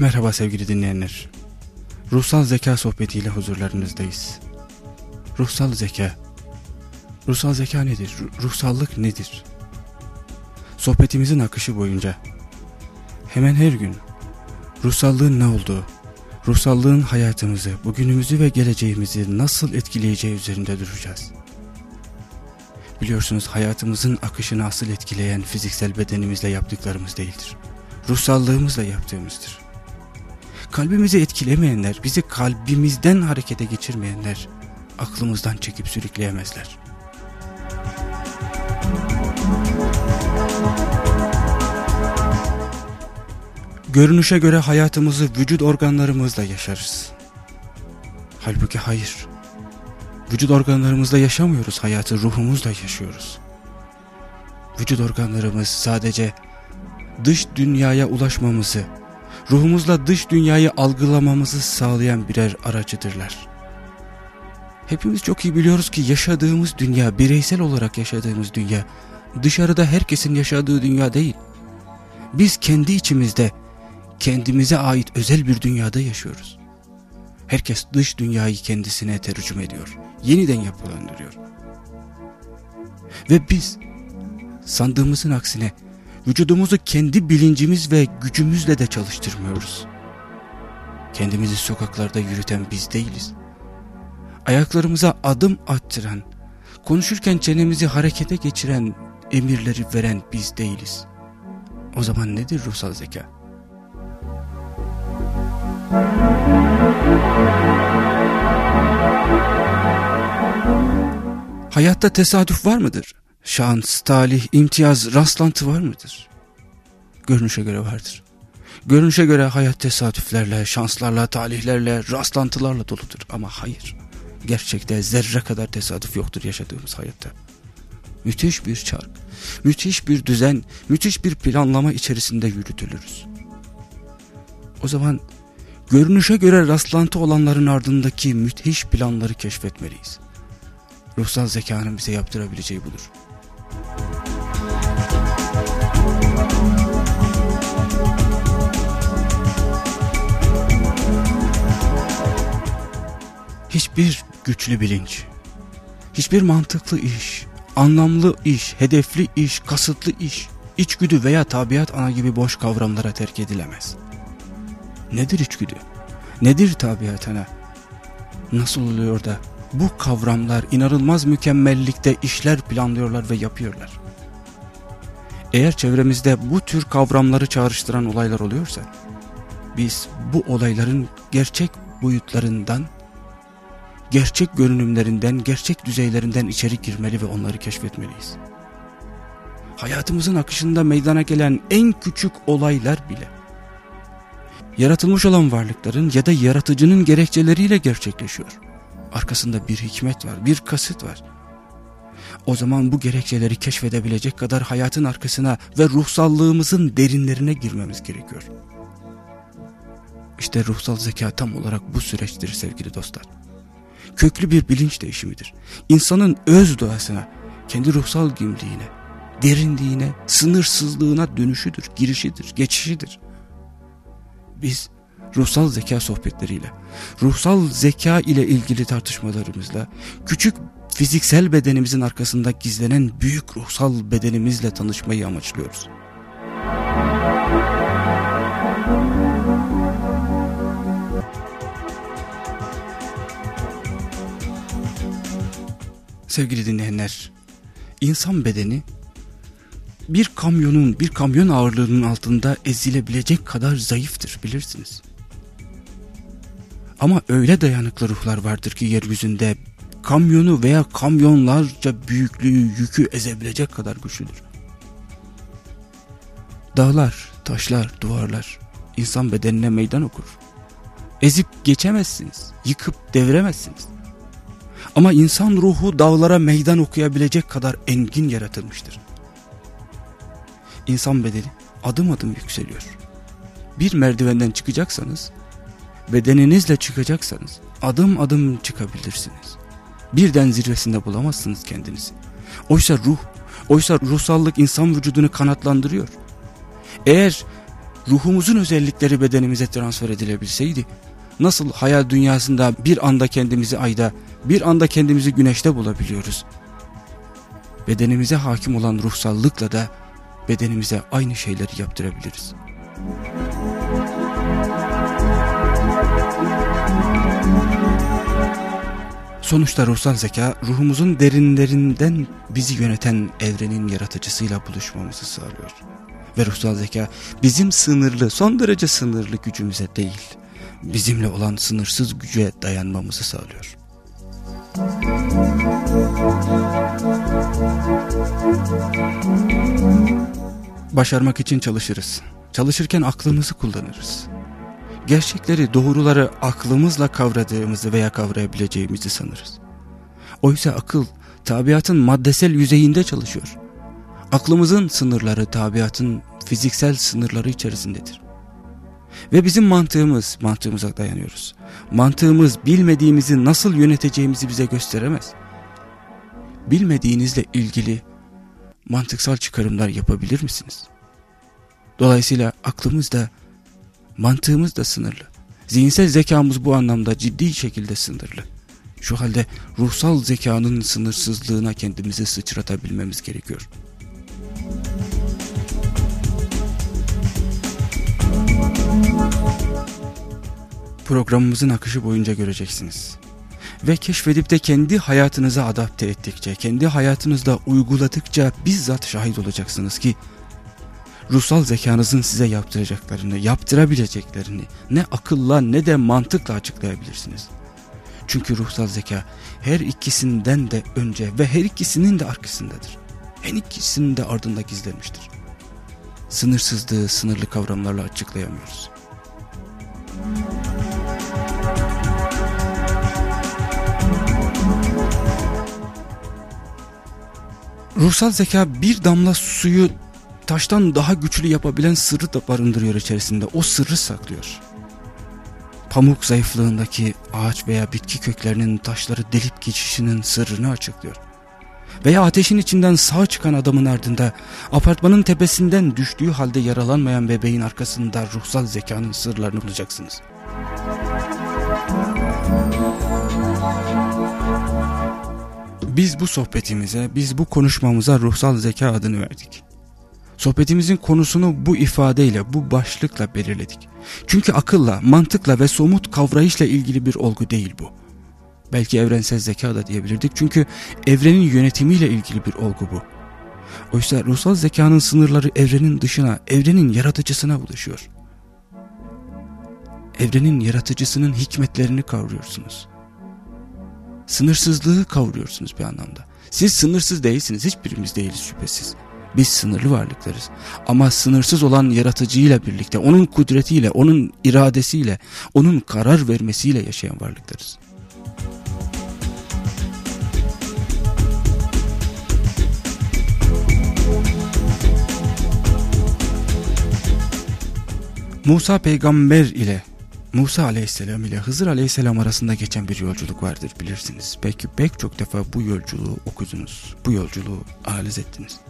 Merhaba sevgili dinleyenler. Ruhsal zeka sohbetiyle huzurlarınızdayız. Ruhsal zeka. Ruhsal zeka nedir? Ruhsallık nedir? Sohbetimizin akışı boyunca hemen her gün ruhsallığın ne olduğu, ruhsallığın hayatımızı, bugünümüzü ve geleceğimizi nasıl etkileyeceği üzerinde duracağız. Biliyorsunuz hayatımızın akışını asıl etkileyen fiziksel bedenimizle yaptıklarımız değildir. Ruhsallığımızla yaptığımızdır. Kalbimizi etkilemeyenler, bizi kalbimizden harekete geçirmeyenler aklımızdan çekip sürükleyemezler. Görünüşe göre hayatımızı vücut organlarımızla yaşarız. Halbuki hayır. Vücut organlarımızla yaşamıyoruz hayatı, ruhumuzla yaşıyoruz. Vücut organlarımız sadece dış dünyaya ulaşmamızı, ruhumuzla dış dünyayı algılamamızı sağlayan birer aracıdırlar. Hepimiz çok iyi biliyoruz ki yaşadığımız dünya, bireysel olarak yaşadığımız dünya, dışarıda herkesin yaşadığı dünya değil. Biz kendi içimizde, kendimize ait özel bir dünyada yaşıyoruz. Herkes dış dünyayı kendisine tercüme ediyor, yeniden yapılandırıyor. Ve biz sandığımızın aksine vücudumuzu kendi bilincimiz ve gücümüzle de çalıştırmıyoruz. Kendimizi sokaklarda yürüten biz değiliz. Ayaklarımıza adım attıran, konuşurken çenemizi harekete geçiren, emirleri veren biz değiliz. O zaman nedir ruhsal zeka? Hayatta tesadüf var mıdır? Şans, talih, imtiyaz, rastlantı var mıdır? Görünüşe göre vardır. Görünüşe göre hayat tesadüflerle, şanslarla, talihlerle, rastlantılarla doludur. Ama hayır. Gerçekte zerre kadar tesadüf yoktur yaşadığımız hayatta. Müthiş bir çark, müthiş bir düzen, müthiş bir planlama içerisinde yürütülürüz. O zaman görünüşe göre rastlantı olanların ardındaki müthiş planları keşfetmeliyiz. Ruhsal zekanın bize yaptırabileceği budur. Hiçbir güçlü bilinç, hiçbir mantıklı iş, anlamlı iş, hedefli iş, kasıtlı iş, içgüdü veya tabiat ana gibi boş kavramlara terk edilemez. Nedir içgüdü? Nedir tabiat ana? Nasıl oluyor da bu kavramlar inanılmaz mükemmellikte işler planlıyorlar ve yapıyorlar? Eğer çevremizde bu tür kavramları çağrıştıran olaylar oluyorsa, biz bu olayların gerçek boyutlarından, gerçek görünümlerinden, gerçek düzeylerinden içeri girmeli ve onları keşfetmeliyiz. Hayatımızın akışında meydana gelen en küçük olaylar bile, yaratılmış olan varlıkların ya da yaratıcının gerekçeleriyle gerçekleşiyor. Arkasında bir hikmet var, bir kasıt var. O zaman bu gerekçeleri keşfedebilecek kadar hayatın arkasına ve ruhsallığımızın derinlerine girmemiz gerekiyor. İşte ruhsal zeka tam olarak bu süreçtir sevgili dostlar. Köklü bir bilinç değişimidir. İnsanın öz doğasına, kendi ruhsal gimliğine, derinliğine, sınırsızlığına dönüşüdür, girişidir, geçişidir. Biz ruhsal zeka sohbetleriyle, ruhsal zeka ile ilgili tartışmalarımızla, küçük fiziksel bedenimizin arkasında gizlenen büyük ruhsal bedenimizle tanışmayı amaçlıyoruz. Sevgili dinleyenler, insan bedeni bir kamyonun, bir kamyon ağırlığının altında ezilebilecek kadar zayıftır bilirsiniz. Ama öyle dayanıklı ruhlar vardır ki yeryüzünde kamyonu veya kamyonlarca büyüklüğü yükü ezebilecek kadar güçlüdür. Dağlar, taşlar, duvarlar insan bedenine meydan okur. Ezip geçemezsiniz, yıkıp deviremezsiniz. Ama insan ruhu dağlara meydan okuyabilecek kadar engin yaratılmıştır. İnsan bedeni adım adım yükseliyor. Bir merdivenden çıkacaksanız, bedeninizle çıkacaksanız adım adım çıkabilirsiniz. Birden zirvesinde bulamazsınız kendinizi. Oysa ruh, oysa ruhsallık insan vücudunu kanatlandırıyor. Eğer ruhumuzun özellikleri bedenimize transfer edilebilseydi, nasıl hayal dünyasında bir anda kendimizi ayda, bir anda kendimizi güneşte bulabiliyoruz. Bedenimize hakim olan ruhsallıkla da bedenimize aynı şeyleri yaptırabiliriz. Sonuçta ruhsal zeka ruhumuzun derinlerinden bizi yöneten evrenin yaratıcısıyla buluşmamızı sağlıyor. Ve ruhsal zeka bizim sınırlı, son derece sınırlı gücümüze değil, bizimle olan sınırsız güce dayanmamızı sağlıyor. Başarmak için çalışırız. Çalışırken aklımızı kullanırız. Gerçekleri, doğruları aklımızla kavradığımızı veya kavrayabileceğimizi sanırız. Oysa akıl tabiatın maddesel yüzeyinde çalışıyor. Aklımızın sınırları tabiatın fiziksel sınırları içerisindedir. Ve bizim mantığımız, mantığımıza dayanıyoruz. Mantığımız bilmediğimizi nasıl yöneteceğimizi bize gösteremez. Bilmediğinizle ilgili mantıksal çıkarımlar yapabilir misiniz? Dolayısıyla aklımız da mantığımız da sınırlı. Zihinsel zekamız bu anlamda ciddi şekilde sınırlı. Şu halde ruhsal zekanın sınırsızlığına kendimizi sıçratabilmemiz gerekiyor. Programımızın akışı boyunca göreceksiniz. Ve keşfedip de kendi hayatınıza adapte ettikçe, kendi hayatınızda uyguladıkça bizzat şahit olacaksınız ki ruhsal zekanızın size yaptıracaklarını, yaptırabileceklerini ne akılla ne de mantıkla açıklayabilirsiniz. Çünkü ruhsal zeka her ikisinden de önce ve her ikisinin de arkasındadır. Her ikisinin de ardında gizlenmiştir. Sınırsızlığı sınırlı kavramlarla açıklayamıyoruz. Ruhsal zeka bir damla suyu taştan daha güçlü yapabilen sırrı da barındırıyor içerisinde. O sırrı saklıyor. Pamuk zayıflığındaki ağaç veya bitki köklerinin taşları delip geçişinin sırrını açıklıyor. Veya ateşin içinden sağ çıkan adamın ardında apartmanın tepesinden düştüğü halde yaralanmayan bebeğin arkasında ruhsal zekanın sırlarını bulacaksınız. Biz bu sohbetimize, biz bu konuşmamıza ruhsal zeka adını verdik. Sohbetimizin konusunu bu ifadeyle, bu başlıkla belirledik. Çünkü akılla, mantıkla ve somut kavrayışla ilgili bir olgu değil bu. Belki evrensel zeka da diyebilirdik çünkü evrenin yönetimiyle ilgili bir olgu bu. Oysa ruhsal zekanın sınırları evrenin dışına, evrenin yaratıcısına buluşuyor. Evrenin yaratıcısının hikmetlerini kavruyorsunuz. Sınırsızlığı kavruyorsunuz bir anlamda. Siz sınırsız değilsiniz, hiçbirimiz değiliz şüphesiz. Biz sınırlı varlıklarız. Ama sınırsız olan yaratıcıyla birlikte, onun kudretiyle, onun iradesiyle, onun karar vermesiyle yaşayan varlıklarız. Musa peygamber ile Musa aleyhisselam ile Hızır aleyhisselam arasında geçen bir yolculuk vardır bilirsiniz. Belki pek çok defa bu yolculuğu okudunuz. Bu yolculuğu analiz ettiniz.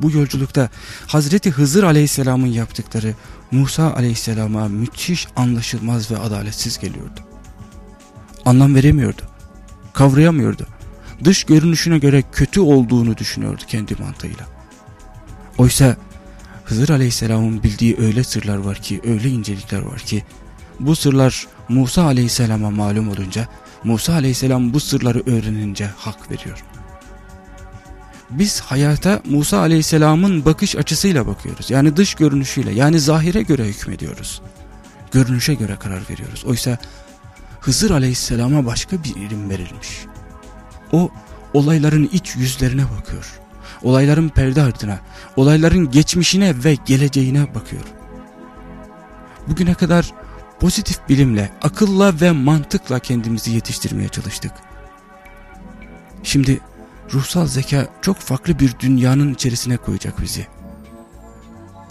Bu yolculukta Hazreti Hızır aleyhisselamın yaptıkları Musa aleyhisselama müthiş anlaşılmaz ve adaletsiz geliyordu. Anlam veremiyordu. Kavrayamıyordu. Dış görünüşüne göre kötü olduğunu düşünüyordu kendi mantığıyla. Oysa Hızır aleyhisselamın bildiği öyle sırlar var ki, öyle incelikler var ki, bu sırlar Musa aleyhisselama malum olunca, Musa aleyhisselam bu sırları öğrenince hak veriyor biz hayata Musa aleyhisselamın bakış açısıyla bakıyoruz. Yani dış görünüşüyle yani zahire göre hükmediyoruz. Görünüşe göre karar veriyoruz. Oysa Hızır aleyhisselama başka bir ilim verilmiş. O olayların iç yüzlerine bakıyor. Olayların perde ardına, olayların geçmişine ve geleceğine bakıyor. Bugüne kadar pozitif bilimle, akılla ve mantıkla kendimizi yetiştirmeye çalıştık. Şimdi ruhsal zeka çok farklı bir dünyanın içerisine koyacak bizi.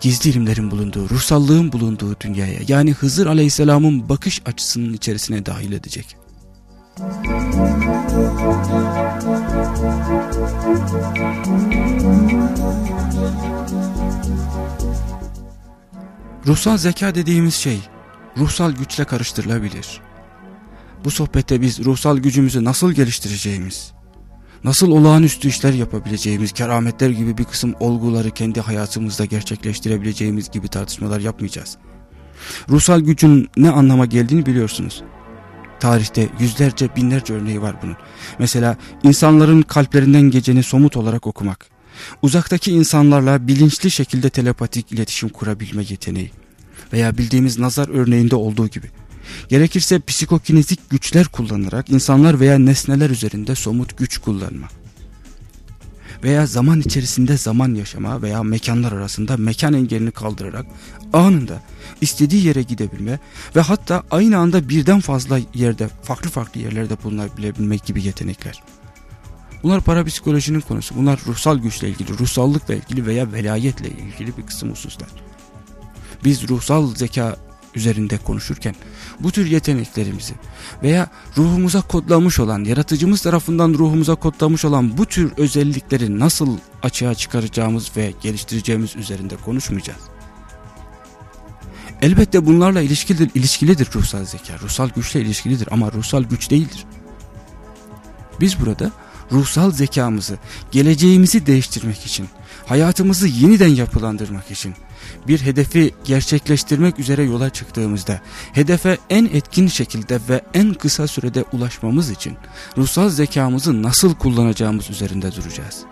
Gizli ilimlerin bulunduğu, ruhsallığın bulunduğu dünyaya yani Hızır Aleyhisselam'ın bakış açısının içerisine dahil edecek. Ruhsal zeka dediğimiz şey ruhsal güçle karıştırılabilir. Bu sohbette biz ruhsal gücümüzü nasıl geliştireceğimiz, nasıl olağanüstü işler yapabileceğimiz, kerametler gibi bir kısım olguları kendi hayatımızda gerçekleştirebileceğimiz gibi tartışmalar yapmayacağız. Ruhsal gücün ne anlama geldiğini biliyorsunuz. Tarihte yüzlerce binlerce örneği var bunun. Mesela insanların kalplerinden geceni somut olarak okumak. Uzaktaki insanlarla bilinçli şekilde telepatik iletişim kurabilme yeteneği. Veya bildiğimiz nazar örneğinde olduğu gibi. Gerekirse psikokinetik güçler kullanarak insanlar veya nesneler üzerinde somut güç kullanma. Veya zaman içerisinde zaman yaşama veya mekanlar arasında mekan engelini kaldırarak anında istediği yere gidebilme ve hatta aynı anda birden fazla yerde farklı farklı yerlerde bulunabilebilmek gibi yetenekler. Bunlar parapsikolojinin konusu. Bunlar ruhsal güçle ilgili, ruhsallıkla ilgili veya velayetle ilgili bir kısım hususlar. Biz ruhsal zeka üzerinde konuşurken bu tür yeteneklerimizi veya ruhumuza kodlamış olan, yaratıcımız tarafından ruhumuza kodlamış olan bu tür özellikleri nasıl açığa çıkaracağımız ve geliştireceğimiz üzerinde konuşmayacağız. Elbette bunlarla ilişkilidir, ilişkilidir ruhsal zeka. Ruhsal güçle ilişkilidir ama ruhsal güç değildir. Biz burada ruhsal zekamızı, geleceğimizi değiştirmek için, hayatımızı yeniden yapılandırmak için, bir hedefi gerçekleştirmek üzere yola çıktığımızda, hedefe en etkin şekilde ve en kısa sürede ulaşmamız için ruhsal zekamızı nasıl kullanacağımız üzerinde duracağız.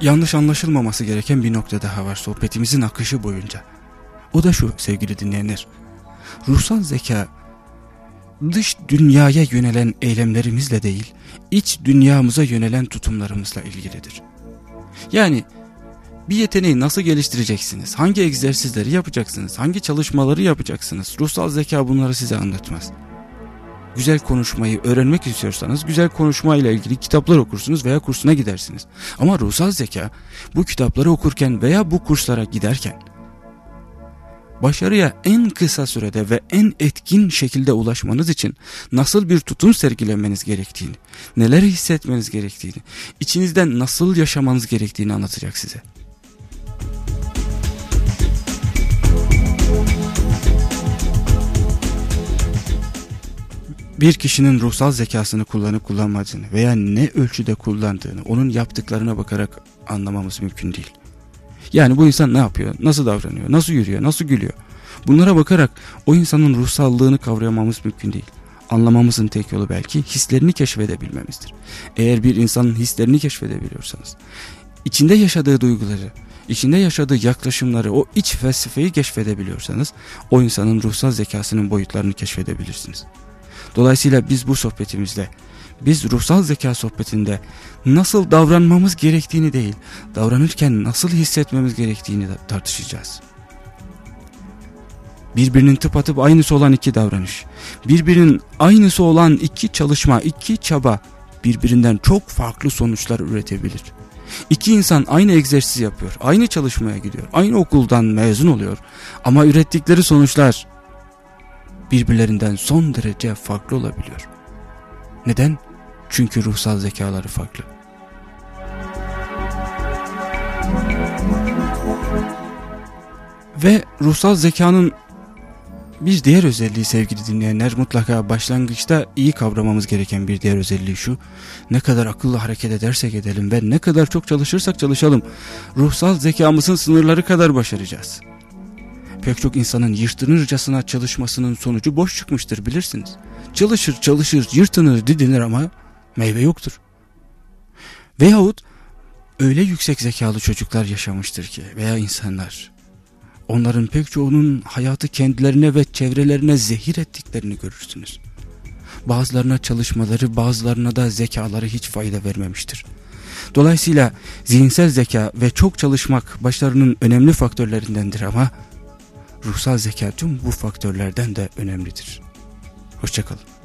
Yanlış anlaşılmaması gereken bir nokta daha var sohbetimizin akışı boyunca. O da şu sevgili dinleyenler. Ruhsal zeka dış dünyaya yönelen eylemlerimizle değil, iç dünyamıza yönelen tutumlarımızla ilgilidir. Yani bir yeteneği nasıl geliştireceksiniz? Hangi egzersizleri yapacaksınız? Hangi çalışmaları yapacaksınız? Ruhsal zeka bunları size anlatmaz. Güzel konuşmayı öğrenmek istiyorsanız güzel konuşma ile ilgili kitaplar okursunuz veya kursuna gidersiniz. Ama ruhsal zeka bu kitapları okurken veya bu kurslara giderken başarıya en kısa sürede ve en etkin şekilde ulaşmanız için nasıl bir tutum sergilemeniz gerektiğini, neler hissetmeniz gerektiğini, içinizden nasıl yaşamanız gerektiğini anlatacak size. Bir kişinin ruhsal zekasını kullanıp kullanmadığını veya ne ölçüde kullandığını onun yaptıklarına bakarak anlamamız mümkün değil. Yani bu insan ne yapıyor, nasıl davranıyor, nasıl yürüyor, nasıl gülüyor. Bunlara bakarak o insanın ruhsallığını kavrayamamız mümkün değil. Anlamamızın tek yolu belki hislerini keşfedebilmemizdir. Eğer bir insanın hislerini keşfedebiliyorsanız, içinde yaşadığı duyguları, içinde yaşadığı yaklaşımları, o iç felsefeyi keşfedebiliyorsanız, o insanın ruhsal zekasının boyutlarını keşfedebilirsiniz. Dolayısıyla biz bu sohbetimizde biz ruhsal zeka sohbetinde nasıl davranmamız gerektiğini değil, davranırken nasıl hissetmemiz gerektiğini tartışacağız. Birbirinin tıpatıp aynısı olan iki davranış, birbirinin aynısı olan iki çalışma, iki çaba birbirinden çok farklı sonuçlar üretebilir. İki insan aynı egzersiz yapıyor, aynı çalışmaya gidiyor, aynı okuldan mezun oluyor ama ürettikleri sonuçlar birbirlerinden son derece farklı olabiliyor. Neden? Çünkü ruhsal zekaları farklı. Ve ruhsal zekanın bir diğer özelliği sevgili dinleyenler mutlaka başlangıçta iyi kavramamız gereken bir diğer özelliği şu. Ne kadar akıllı hareket edersek edelim ve ne kadar çok çalışırsak çalışalım ruhsal zekamızın sınırları kadar başaracağız. Pek çok insanın yırtınırcasına çalışmasının sonucu boş çıkmıştır bilirsiniz. Çalışır çalışır yırtınır didinir ama meyve yoktur. Veyahut öyle yüksek zekalı çocuklar yaşamıştır ki veya insanlar onların pek çoğunun hayatı kendilerine ve çevrelerine zehir ettiklerini görürsünüz. Bazılarına çalışmaları bazılarına da zekaları hiç fayda vermemiştir. Dolayısıyla zihinsel zeka ve çok çalışmak başlarının önemli faktörlerindendir ama ruhsal zeka tüm bu faktörlerden de önemlidir. Hoşçakalın.